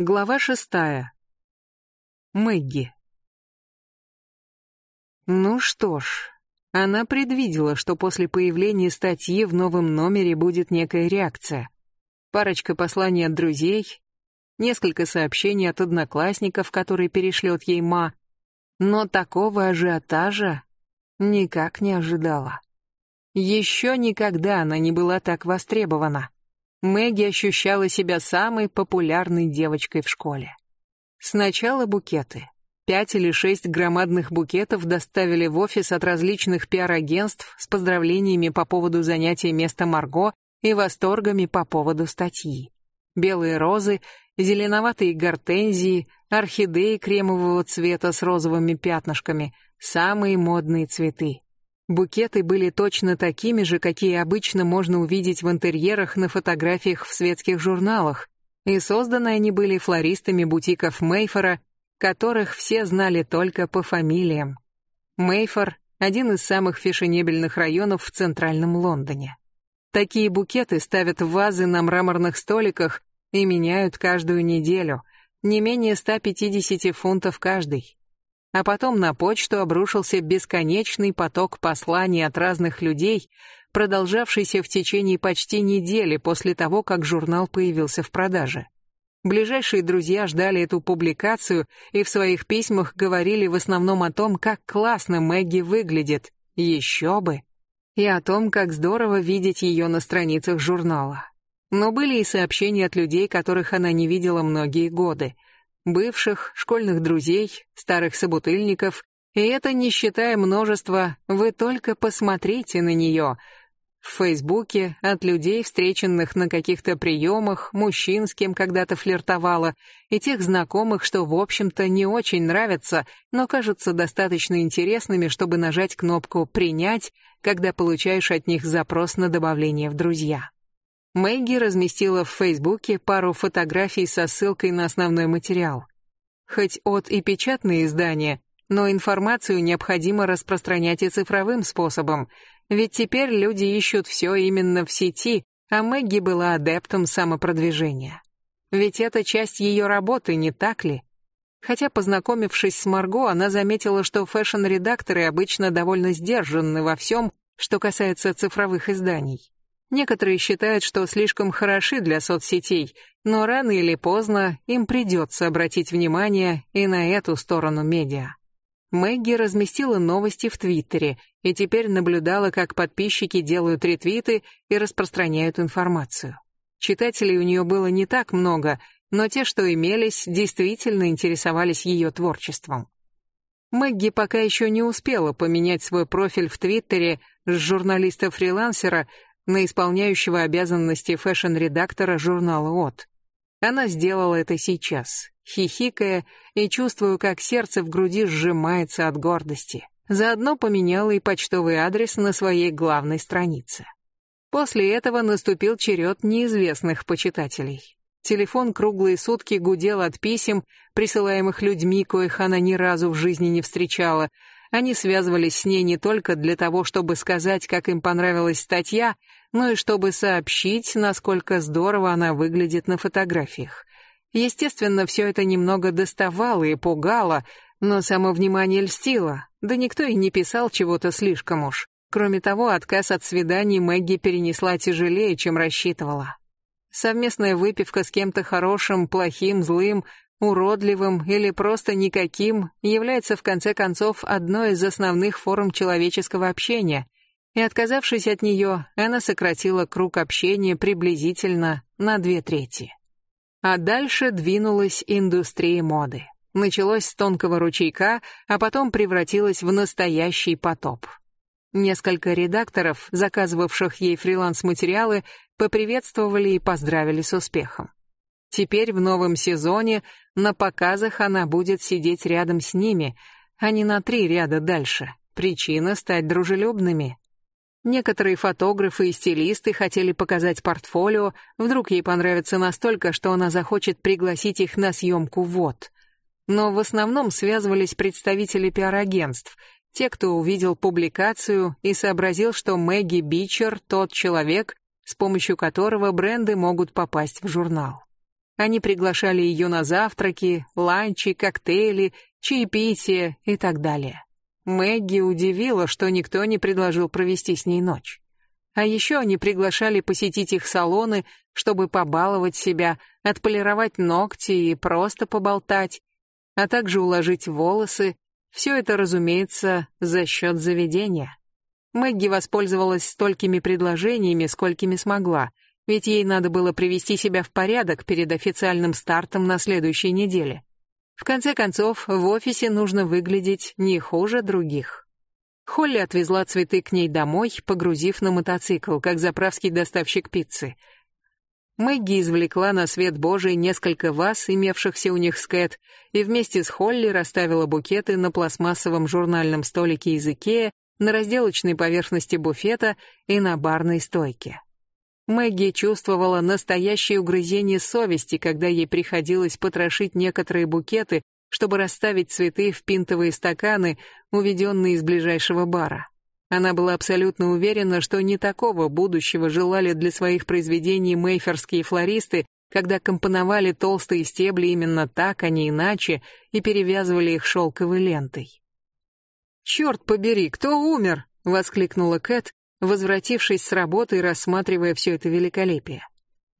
Глава шестая. Мэгги. Ну что ж, она предвидела, что после появления статьи в новом номере будет некая реакция. Парочка посланий от друзей, несколько сообщений от одноклассников, которые перешлет ей ма, но такого ажиотажа никак не ожидала. Еще никогда она не была так востребована. Мэгги ощущала себя самой популярной девочкой в школе. Сначала букеты. Пять или шесть громадных букетов доставили в офис от различных пиар-агентств с поздравлениями по поводу занятия места Марго и восторгами по поводу статьи. Белые розы, зеленоватые гортензии, орхидеи кремового цвета с розовыми пятнышками — самые модные цветы. Букеты были точно такими же, какие обычно можно увидеть в интерьерах на фотографиях в светских журналах, и созданы они были флористами бутиков Мейфора, которых все знали только по фамилиям. Мейфор — один из самых фешенебельных районов в центральном Лондоне. Такие букеты ставят в вазы на мраморных столиках и меняют каждую неделю, не менее 150 фунтов каждый а потом на почту обрушился бесконечный поток посланий от разных людей, продолжавшийся в течение почти недели после того, как журнал появился в продаже. Ближайшие друзья ждали эту публикацию и в своих письмах говорили в основном о том, как классно Мэгги выглядит, еще бы, и о том, как здорово видеть ее на страницах журнала. Но были и сообщения от людей, которых она не видела многие годы — бывших, школьных друзей, старых собутыльников, и это не считая множества «вы только посмотрите на нее», в Фейсбуке от людей, встреченных на каких-то приемах, мужчин, с кем когда-то флиртовала, и тех знакомых, что, в общем-то, не очень нравятся, но кажутся достаточно интересными, чтобы нажать кнопку «Принять», когда получаешь от них запрос на добавление в друзья. Мэгги разместила в Фейсбуке пару фотографий со ссылкой на основной материал. Хоть от и печатные издания, но информацию необходимо распространять и цифровым способом, ведь теперь люди ищут все именно в сети, а Мэгги была адептом самопродвижения. Ведь это часть ее работы, не так ли? Хотя, познакомившись с Марго, она заметила, что фэшн-редакторы обычно довольно сдержанны во всем, что касается цифровых изданий. Некоторые считают, что слишком хороши для соцсетей, но рано или поздно им придется обратить внимание и на эту сторону медиа. Мэгги разместила новости в Твиттере и теперь наблюдала, как подписчики делают ретвиты и распространяют информацию. Читателей у нее было не так много, но те, что имелись, действительно интересовались ее творчеством. Мэгги пока еще не успела поменять свой профиль в Твиттере с журналиста-фрилансера на исполняющего обязанности фэшн-редактора журнала «От». Она сделала это сейчас, хихикая и чувствую, как сердце в груди сжимается от гордости. Заодно поменяла и почтовый адрес на своей главной странице. После этого наступил черед неизвестных почитателей. Телефон круглые сутки гудел от писем, присылаемых людьми, коих она ни разу в жизни не встречала. Они связывались с ней не только для того, чтобы сказать, как им понравилась статья, но и чтобы сообщить, насколько здорово она выглядит на фотографиях. Естественно, все это немного доставало и пугало, но само внимание льстило, да никто и не писал чего-то слишком уж. Кроме того, отказ от свиданий Мэгги перенесла тяжелее, чем рассчитывала. Совместная выпивка с кем-то хорошим, плохим, злым, уродливым или просто никаким является в конце концов одной из основных форм человеческого общения — и, отказавшись от нее, она сократила круг общения приблизительно на две трети. А дальше двинулась индустрия моды. Началось с тонкого ручейка, а потом превратилось в настоящий потоп. Несколько редакторов, заказывавших ей фриланс-материалы, поприветствовали и поздравили с успехом. Теперь в новом сезоне на показах она будет сидеть рядом с ними, а не на три ряда дальше. Причина стать дружелюбными. Некоторые фотографы и стилисты хотели показать портфолио, вдруг ей понравится настолько, что она захочет пригласить их на съемку вот. Но в основном связывались представители пиар-агентств, те, кто увидел публикацию и сообразил, что Мэгги Бичер — тот человек, с помощью которого бренды могут попасть в журнал. Они приглашали ее на завтраки, ланчи, коктейли, чаепитие и так далее. Мэгги удивила, что никто не предложил провести с ней ночь. А еще они приглашали посетить их салоны, чтобы побаловать себя, отполировать ногти и просто поболтать, а также уложить волосы. Все это, разумеется, за счет заведения. Мэгги воспользовалась столькими предложениями, сколькими смогла, ведь ей надо было привести себя в порядок перед официальным стартом на следующей неделе. В конце концов, в офисе нужно выглядеть не хуже других. Холли отвезла цветы к ней домой, погрузив на мотоцикл, как заправский доставщик пиццы. Мэгги извлекла на свет Божий несколько ваз, имевшихся у них с Кэт, и вместе с Холли расставила букеты на пластмассовом журнальном столике из Икеа, на разделочной поверхности буфета и на барной стойке. Мэгги чувствовала настоящее угрызение совести, когда ей приходилось потрошить некоторые букеты, чтобы расставить цветы в пинтовые стаканы, уведенные из ближайшего бара. Она была абсолютно уверена, что не такого будущего желали для своих произведений мейферские флористы, когда компоновали толстые стебли именно так, а не иначе, и перевязывали их шелковой лентой. «Черт побери, кто умер?» — воскликнула Кэт, возвратившись с работы и рассматривая все это великолепие.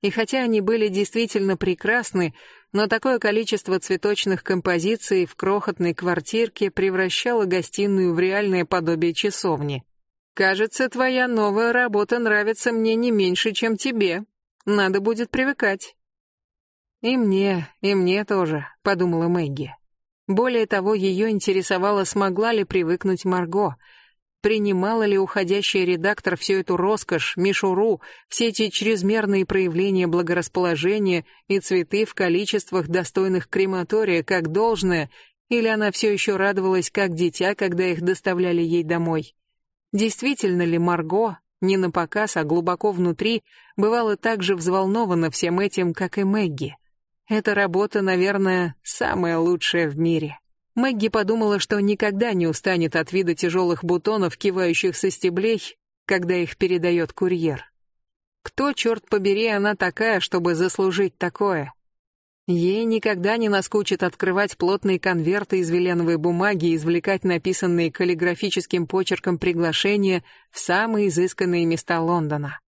И хотя они были действительно прекрасны, но такое количество цветочных композиций в крохотной квартирке превращало гостиную в реальное подобие часовни. «Кажется, твоя новая работа нравится мне не меньше, чем тебе. Надо будет привыкать». «И мне, и мне тоже», — подумала Мэгги. Более того, ее интересовало, смогла ли привыкнуть Марго — Принимала ли уходящий редактор всю эту роскошь, мишуру, все эти чрезмерные проявления благорасположения и цветы в количествах достойных крематория как должное, или она все еще радовалась как дитя, когда их доставляли ей домой? Действительно ли Марго, не на показ, а глубоко внутри, бывала так же взволнована всем этим, как и Мэгги? Эта работа, наверное, самая лучшая в мире. Мэгги подумала, что никогда не устанет от вида тяжелых бутонов, кивающих со стеблей, когда их передает курьер. Кто, черт побери, она такая, чтобы заслужить такое? Ей никогда не наскучит открывать плотные конверты из веленовой бумаги и извлекать написанные каллиграфическим почерком приглашения в самые изысканные места Лондона.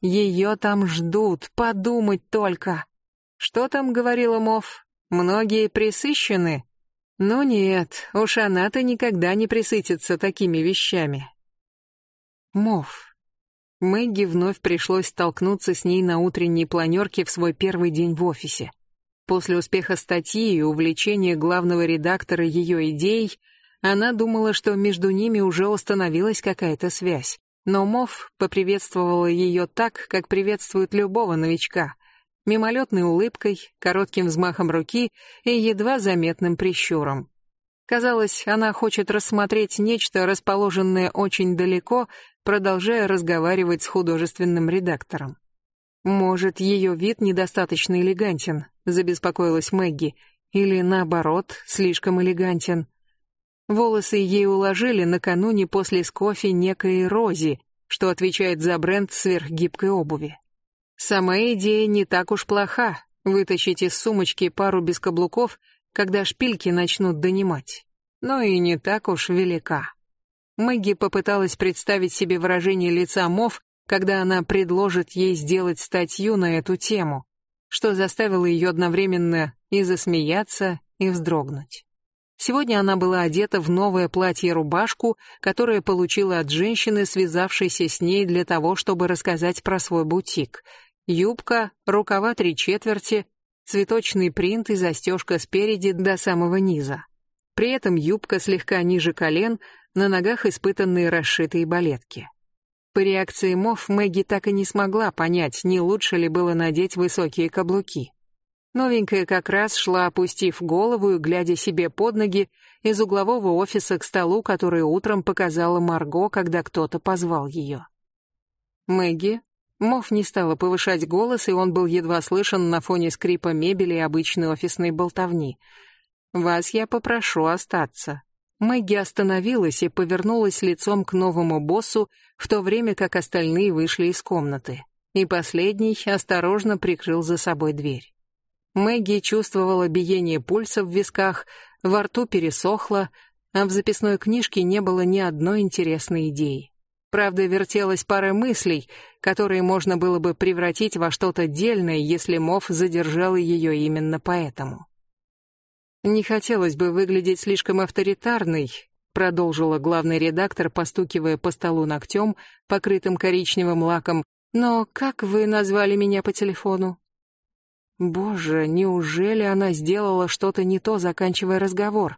Ее там ждут, подумать только. Что там говорила Мов? Многие присыщены, ну нет, уж она-то никогда не присытится такими вещами. Мов. Мэгги вновь пришлось столкнуться с ней на утренней планерке в свой первый день в офисе. После успеха статьи и увлечения главного редактора ее идей, она думала, что между ними уже установилась какая-то связь. Но Мов поприветствовала ее так, как приветствует любого новичка — мимолетной улыбкой, коротким взмахом руки и едва заметным прищуром. Казалось, она хочет рассмотреть нечто, расположенное очень далеко, продолжая разговаривать с художественным редактором. «Может, ее вид недостаточно элегантен», — забеспокоилась Мэгги, «или, наоборот, слишком элегантен». Волосы ей уложили накануне после с кофе некой Рози, что отвечает за бренд сверхгибкой обуви. Сама идея не так уж плоха. Вытащить из сумочки пару без каблуков, когда шпильки начнут донимать. Но и не так уж велика. Мэгги попыталась представить себе выражение лица Мов, когда она предложит ей сделать статью на эту тему, что заставило ее одновременно и засмеяться, и вздрогнуть. Сегодня она была одета в новое платье-рубашку, которое получила от женщины, связавшейся с ней для того, чтобы рассказать про свой бутик — Юбка, рукава три четверти, цветочный принт и застежка спереди до самого низа. При этом юбка слегка ниже колен, на ногах испытанные расшитые балетки. По реакции Мов Мэгги так и не смогла понять, не лучше ли было надеть высокие каблуки. Новенькая как раз шла, опустив голову и глядя себе под ноги из углового офиса к столу, который утром показала Марго, когда кто-то позвал ее. Мэгги, Мов не стала повышать голос, и он был едва слышен на фоне скрипа мебели и обычной офисной болтовни. «Вас я попрошу остаться». Мэгги остановилась и повернулась лицом к новому боссу, в то время как остальные вышли из комнаты. И последний осторожно прикрыл за собой дверь. Мэгги чувствовала биение пульса в висках, во рту пересохло, а в записной книжке не было ни одной интересной идеи. Правда, вертелась пара мыслей, которые можно было бы превратить во что-то дельное, если Мов задержал ее именно поэтому. «Не хотелось бы выглядеть слишком авторитарной», продолжила главный редактор, постукивая по столу ногтем, покрытым коричневым лаком. «Но как вы назвали меня по телефону?» Боже, неужели она сделала что-то не то, заканчивая разговор?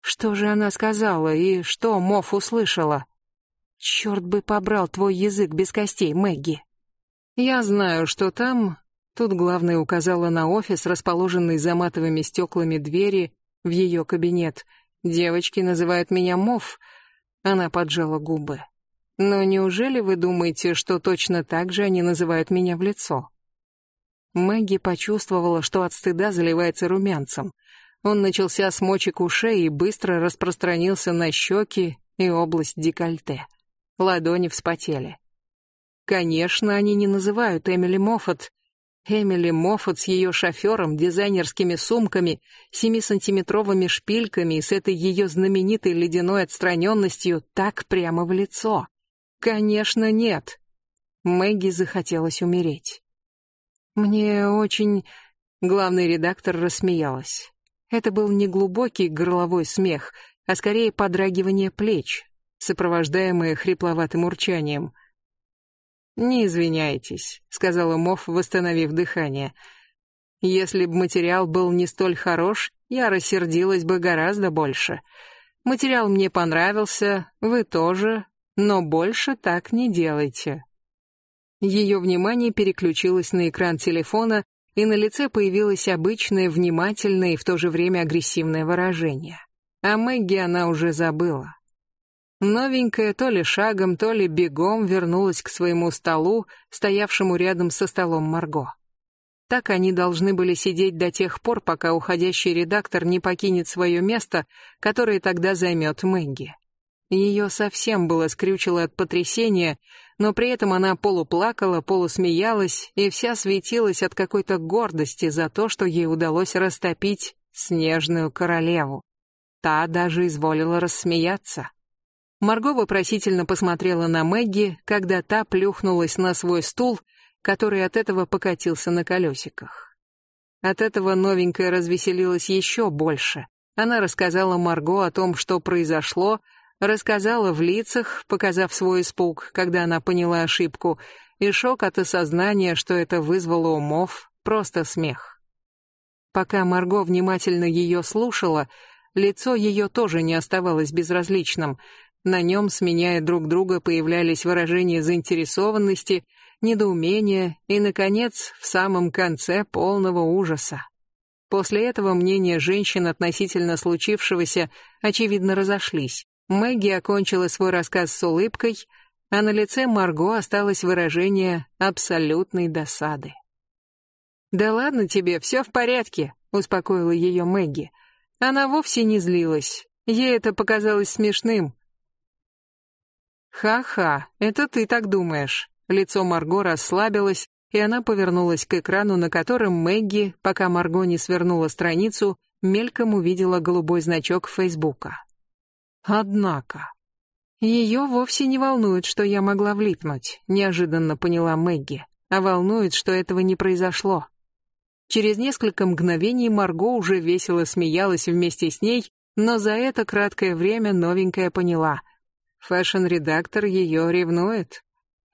Что же она сказала и что Мов услышала? Черт бы побрал твой язык без костей, Мэгги. Я знаю, что там... Тут главная указала на офис, расположенный за матовыми стеклами двери в ее кабинет. Девочки называют меня Мов. Она поджала губы. Но неужели вы думаете, что точно так же они называют меня в лицо? Мэгги почувствовала, что от стыда заливается румянцем. Он начался с мочек ушей и быстро распространился на щеки и область декольте. Ладони вспотели. Конечно, они не называют Эмили Моффат. Эмили Моффат с ее шофером, дизайнерскими сумками, семисантиметровыми шпильками и с этой ее знаменитой ледяной отстраненностью так прямо в лицо. Конечно, нет. Мэгги захотелось умереть. Мне очень... Главный редактор рассмеялась. Это был не глубокий горловой смех, а скорее подрагивание плеч, сопровождаемое хрипловатым урчанием. «Не извиняйтесь», — сказала Мов, восстановив дыхание. «Если б материал был не столь хорош, я рассердилась бы гораздо больше. Материал мне понравился, вы тоже, но больше так не делайте». Ее внимание переключилось на экран телефона, и на лице появилось обычное, внимательное и в то же время агрессивное выражение. А Мэгги она уже забыла. Новенькая то ли шагом, то ли бегом вернулась к своему столу, стоявшему рядом со столом Марго. Так они должны были сидеть до тех пор, пока уходящий редактор не покинет свое место, которое тогда займет Мэгги. Ее совсем было скрючило от потрясения, но при этом она полуплакала, полусмеялась и вся светилась от какой-то гордости за то, что ей удалось растопить снежную королеву. Та даже изволила рассмеяться. Марго вопросительно посмотрела на Мэгги, когда та плюхнулась на свой стул, который от этого покатился на колесиках. От этого новенькая развеселилась еще больше. Она рассказала Марго о том, что произошло, рассказала в лицах, показав свой испуг, когда она поняла ошибку, и шок от осознания, что это вызвало умов, просто смех. Пока Марго внимательно ее слушала, лицо ее тоже не оставалось безразличным, на нем, сменяя друг друга, появлялись выражения заинтересованности, недоумения и, наконец, в самом конце полного ужаса. После этого мнения женщин относительно случившегося, очевидно, разошлись. Мэгги окончила свой рассказ с улыбкой, а на лице Марго осталось выражение абсолютной досады. «Да ладно тебе, все в порядке», — успокоила ее Мэгги. Она вовсе не злилась. Ей это показалось смешным. «Ха-ха, это ты так думаешь». Лицо Марго расслабилось, и она повернулась к экрану, на котором Мэгги, пока Марго не свернула страницу, мельком увидела голубой значок Фейсбука. Однако... Ее вовсе не волнует, что я могла влипнуть, неожиданно поняла Мэгги, а волнует, что этого не произошло. Через несколько мгновений Марго уже весело смеялась вместе с ней, но за это краткое время новенькая поняла — Фэшн-редактор ее ревнует.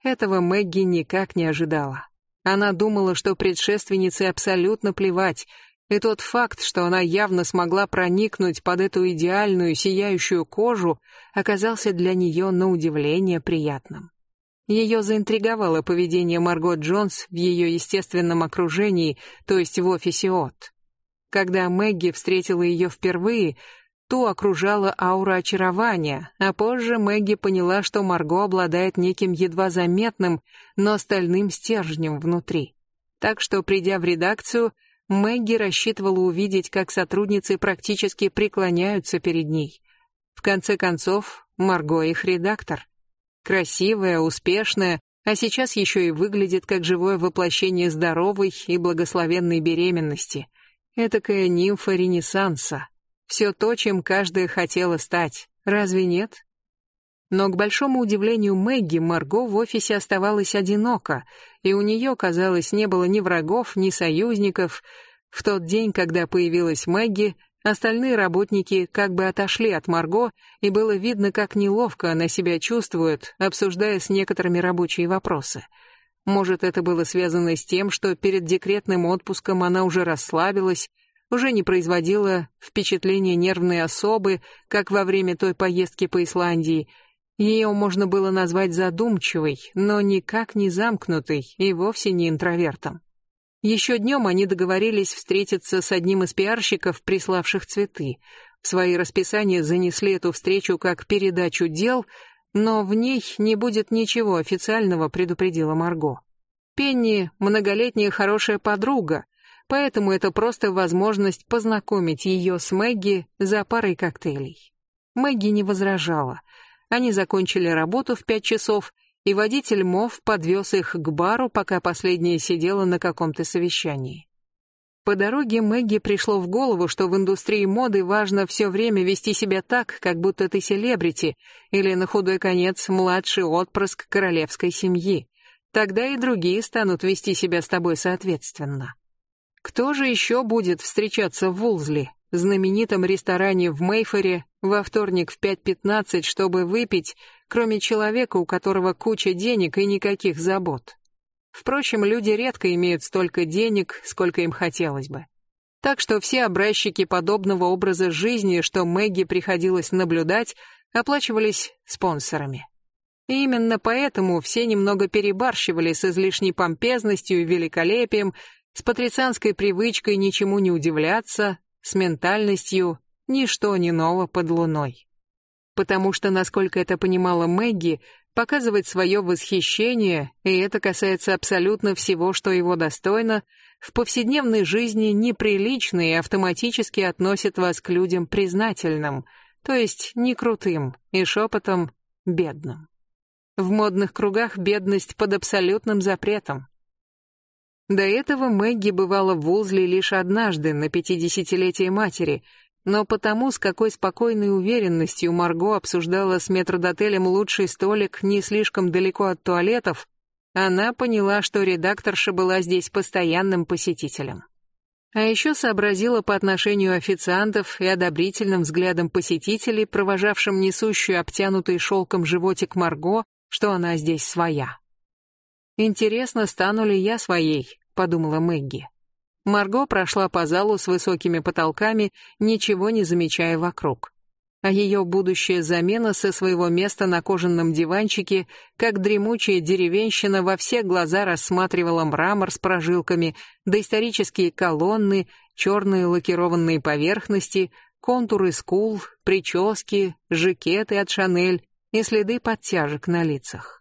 Этого Мэгги никак не ожидала. Она думала, что предшественнице абсолютно плевать, и тот факт, что она явно смогла проникнуть под эту идеальную сияющую кожу, оказался для нее на удивление приятным. Ее заинтриговало поведение Марго Джонс в ее естественном окружении, то есть в офисе от. Когда Мэгги встретила ее впервые, Ту окружала аура очарования, а позже Мэгги поняла, что Марго обладает неким едва заметным, но стальным стержнем внутри. Так что, придя в редакцию, Мэгги рассчитывала увидеть, как сотрудницы практически преклоняются перед ней. В конце концов, Марго их редактор. Красивая, успешная, а сейчас еще и выглядит как живое воплощение здоровой и благословенной беременности. Этакая нимфа Ренессанса. Все то, чем каждая хотела стать. Разве нет? Но к большому удивлению Мэгги, Марго в офисе оставалась одинока, и у нее, казалось, не было ни врагов, ни союзников. В тот день, когда появилась Мэгги, остальные работники как бы отошли от Марго, и было видно, как неловко она себя чувствует, обсуждая с некоторыми рабочие вопросы. Может, это было связано с тем, что перед декретным отпуском она уже расслабилась, уже не производила впечатления нервной особы, как во время той поездки по Исландии, ее можно было назвать задумчивой, но никак не замкнутой и вовсе не интровертом. Еще днем они договорились встретиться с одним из пиарщиков, приславших цветы. В свои расписания занесли эту встречу как передачу дел, но в ней не будет ничего официального, предупредила Марго. Пенни — многолетняя хорошая подруга, поэтому это просто возможность познакомить ее с Мэгги за парой коктейлей. Мэгги не возражала. Они закончили работу в пять часов, и водитель Мов подвез их к бару, пока последняя сидела на каком-то совещании. По дороге Мэгги пришло в голову, что в индустрии моды важно все время вести себя так, как будто ты селебрити, или, на худой конец, младший отпрыск королевской семьи. Тогда и другие станут вести себя с тобой соответственно. Кто же еще будет встречаться в Вулзли? знаменитом ресторане в Мейфоре во вторник в 5.15, чтобы выпить, кроме человека, у которого куча денег и никаких забот. Впрочем, люди редко имеют столько денег, сколько им хотелось бы. Так что все образчики подобного образа жизни, что Мэгги приходилось наблюдать, оплачивались спонсорами. И именно поэтому все немного перебарщивали с излишней помпезностью и великолепием, с патрицианской привычкой ничему не удивляться, с ментальностью ничто не ново под луной. Потому что, насколько это понимала Мэгги, показывать свое восхищение, и это касается абсолютно всего, что его достойно, в повседневной жизни неприлично и автоматически относит вас к людям признательным, то есть не крутым и шепотом бедным. В модных кругах бедность под абсолютным запретом. До этого Мэгги бывала в Вулзли лишь однажды, на пятидесятилетие матери, но потому, с какой спокойной уверенностью Марго обсуждала с метрдотелем лучший столик не слишком далеко от туалетов, она поняла, что редакторша была здесь постоянным посетителем. А еще сообразила по отношению официантов и одобрительным взглядам посетителей, провожавшим несущую обтянутый шелком животик Марго, что она здесь своя. Интересно, стану ли я своей, подумала Мэгги. Марго прошла по залу с высокими потолками, ничего не замечая вокруг. А ее будущая замена со своего места на кожаном диванчике, как дремучая деревенщина, во все глаза рассматривала мрамор с прожилками, доисторические колонны, черные лакированные поверхности, контуры скул, прически, жакеты от Шанель и следы подтяжек на лицах.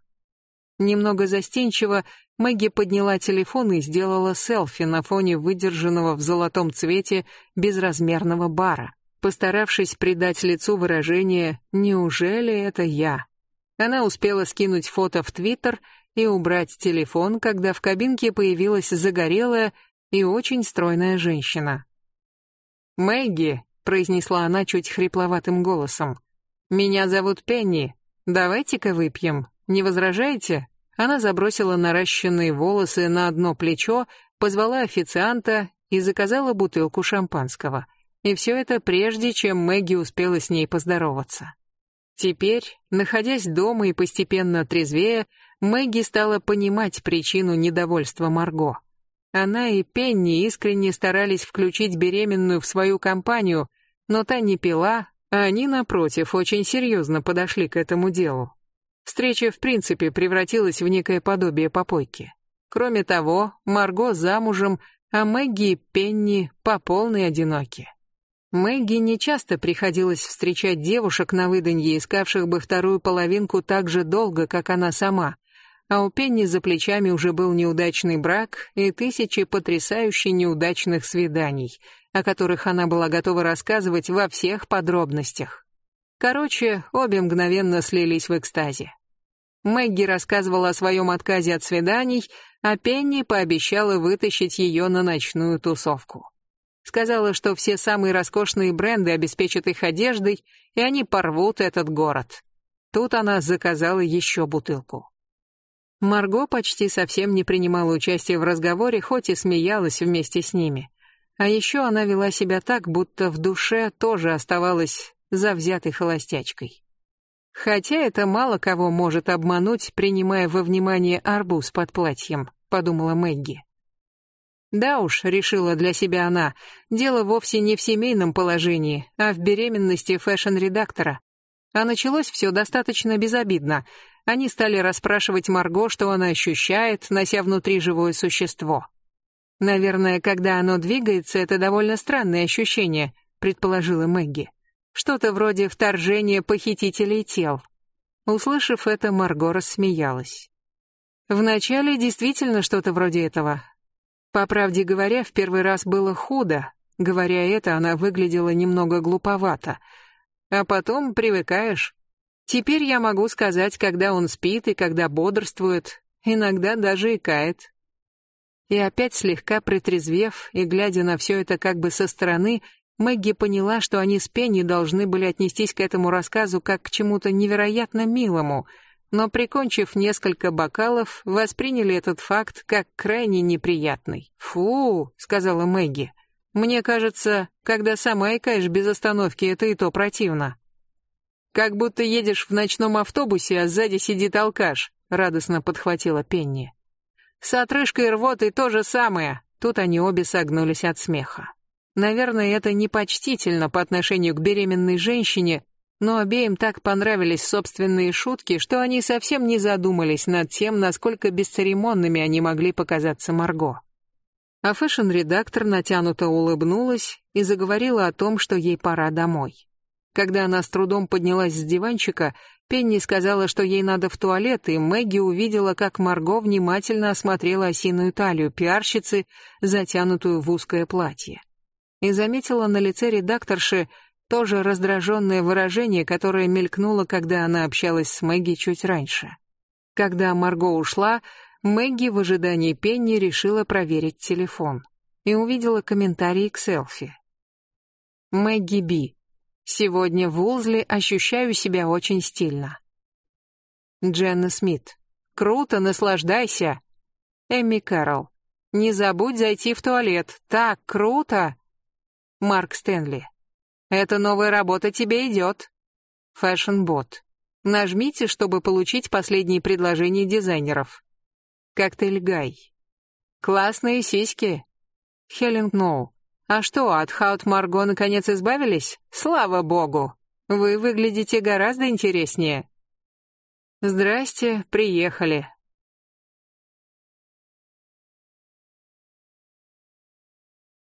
Немного застенчиво Мэгги подняла телефон и сделала селфи на фоне выдержанного в золотом цвете безразмерного бара, постаравшись придать лицу выражение «Неужели это я?». Она успела скинуть фото в Твиттер и убрать телефон, когда в кабинке появилась загорелая и очень стройная женщина. «Мэгги», — произнесла она чуть хрипловатым голосом, — «меня зовут Пенни. Давайте-ка выпьем. Не возражаете?» Она забросила наращенные волосы на одно плечо, позвала официанта и заказала бутылку шампанского. И все это прежде, чем Мэгги успела с ней поздороваться. Теперь, находясь дома и постепенно трезвее, Мэгги стала понимать причину недовольства Марго. Она и Пенни искренне старались включить беременную в свою компанию, но та не пила, а они, напротив, очень серьезно подошли к этому делу. Встреча в принципе превратилась в некое подобие попойки. Кроме того, Марго замужем, а Мэгги и Пенни по полной одиноки. Мэгги нечасто приходилось встречать девушек на выданье, искавших бы вторую половинку так же долго, как она сама, а у Пенни за плечами уже был неудачный брак и тысячи потрясающе неудачных свиданий, о которых она была готова рассказывать во всех подробностях. Короче, обе мгновенно слились в экстазе. Мэгги рассказывала о своем отказе от свиданий, а Пенни пообещала вытащить ее на ночную тусовку. Сказала, что все самые роскошные бренды обеспечат их одеждой, и они порвут этот город. Тут она заказала еще бутылку. Марго почти совсем не принимала участия в разговоре, хоть и смеялась вместе с ними. А еще она вела себя так, будто в душе тоже оставалась завзятой холостячкой. Хотя это мало кого может обмануть, принимая во внимание арбуз под платьем, подумала Мэгги. Да уж, решила для себя она, дело вовсе не в семейном положении, а в беременности фэшн-редактора. А началось все достаточно безобидно. Они стали расспрашивать Марго, что она ощущает, нося внутри живое существо. Наверное, когда оно двигается, это довольно странное ощущение, предположила Мэгги. Что-то вроде вторжения похитителей тел. Услышав это, Марго рассмеялась. Вначале действительно что-то вроде этого. По правде говоря, в первый раз было худо. Говоря это, она выглядела немного глуповато. А потом привыкаешь. Теперь я могу сказать, когда он спит и когда бодрствует, иногда даже икает. И опять слегка притрезвев и глядя на все это как бы со стороны, Мэгги поняла, что они с Пенни должны были отнестись к этому рассказу как к чему-то невероятно милому, но, прикончив несколько бокалов, восприняли этот факт как крайне неприятный. «Фу», — сказала Мэгги, — «мне кажется, когда сама икаешь без остановки, это и то противно». «Как будто едешь в ночном автобусе, а сзади сидит алкаш», — радостно подхватила Пенни. С отрыжкой и рвотой то же самое. Тут они обе согнулись от смеха. Наверное, это непочтительно по отношению к беременной женщине, но обеим так понравились собственные шутки, что они совсем не задумались над тем, насколько бесцеремонными они могли показаться Марго. А фэшн-редактор натянуто улыбнулась и заговорила о том, что ей пора домой. Когда она с трудом поднялась с диванчика, Пенни сказала, что ей надо в туалет, и Мэгги увидела, как Марго внимательно осмотрела осиную талию пиарщицы, затянутую в узкое платье. И заметила на лице редакторши тоже раздраженное выражение, которое мелькнуло, когда она общалась с Мэгги чуть раньше. Когда Марго ушла, Мэгги в ожидании Пенни решила проверить телефон и увидела комментарий к селфи. Мэгги Би. Сегодня в Улзли ощущаю себя очень стильно. Дженна Смит. Круто, наслаждайся. Эмми Кэрролл. Не забудь зайти в туалет. Так круто. Марк Стэнли. Эта новая работа тебе идет. Fashion-бот. Нажмите, чтобы получить последние предложения дизайнеров. Коктейль Guy. Классные сиськи. Хелен Ноу. А что, от Хаут Марго наконец избавились? Слава богу! Вы выглядите гораздо интереснее. Здрасте, приехали.